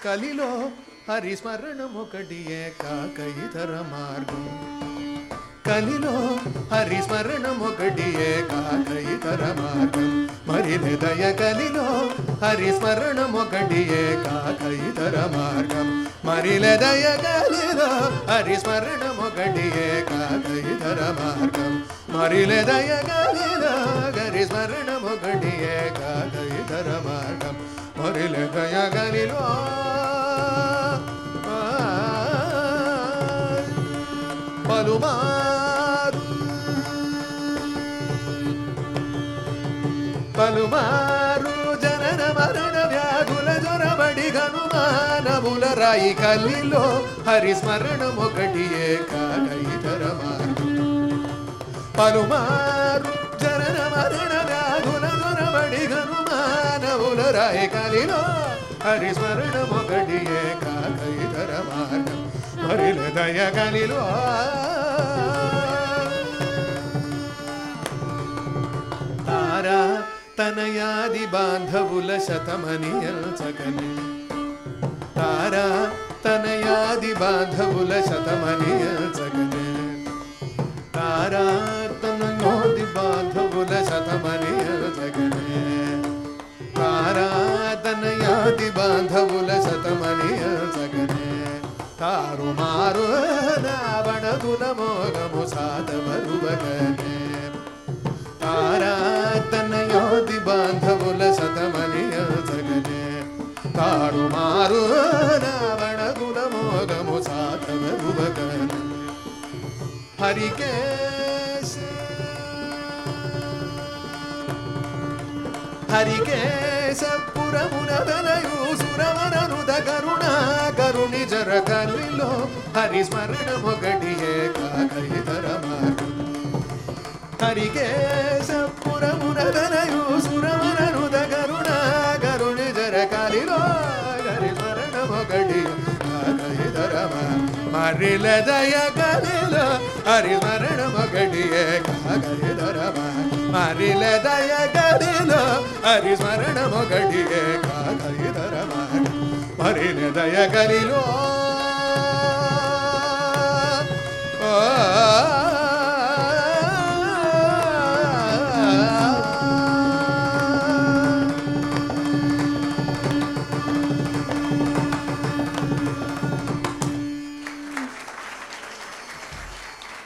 కలిలో హరిస్మరణమొకటియే కాక ఇతర మార్గం కలిలో హరిస్మరణమొకటియే కాక ఇతర మార్గం మరిలే దయ కలిలో హరిస్మరణమొకటియే కాక ఇతర మార్గం మరిలే దయ కలిలో హరిస్మరణమొకటియే కాక ఇతర మార్గం మరిలే దయ కలిలో హరిస్మరణమొకటియే కాక ఇతర మార్గం మరిలే దయ పలుమారు పలుమారు జనన మరణ వ్యాధుల జ్వరబడి గనుమానముల రాయి కలిలో హరిస్మరణమొకటి కాక ఇతర మార్గం పలుమారు జనన మరణ వ్యాధుల జ్వరబడి గనుమానముల రాయి కలిలో హరిస్మరణమొకటి కాక ఇతర మార్గం మరిల దయ కలిలో తారా తనయాది బాంధవుల శతమనియల్చగనే తారా తనయాది బాంధవుల శతమనియల్చగనే తారా తనయోది బాంధవుల శతమనియల్చగనే ु रावण गुणमोग मोसा भगे तारा तनयो बाधव सदम जगे तारु मु। रावण गुण मोग मसा भग हरि हरि के దేశపురమున తనయు సురవరనుద కరుణా కరుణి జర కల్విలో హరిస్మరణ మొగటియే కాకైతర మార్గం. హరికేశపురమున తనయు కరుణి జర కలిలో హరిస్మరణ మొగటి దయ కలిలో హరిస్మరణ మొగటియే కాకైతర ಮಾರಿಲ ದಯ ಗಡಿಲ ಹರಿಸ್ಮರಣ ಮೊಗಡಿಗೆ ಕಾಲ ಇದರ ಮಾರಿ ಮರಿಲ ದಯ ಕಲಿಲೋ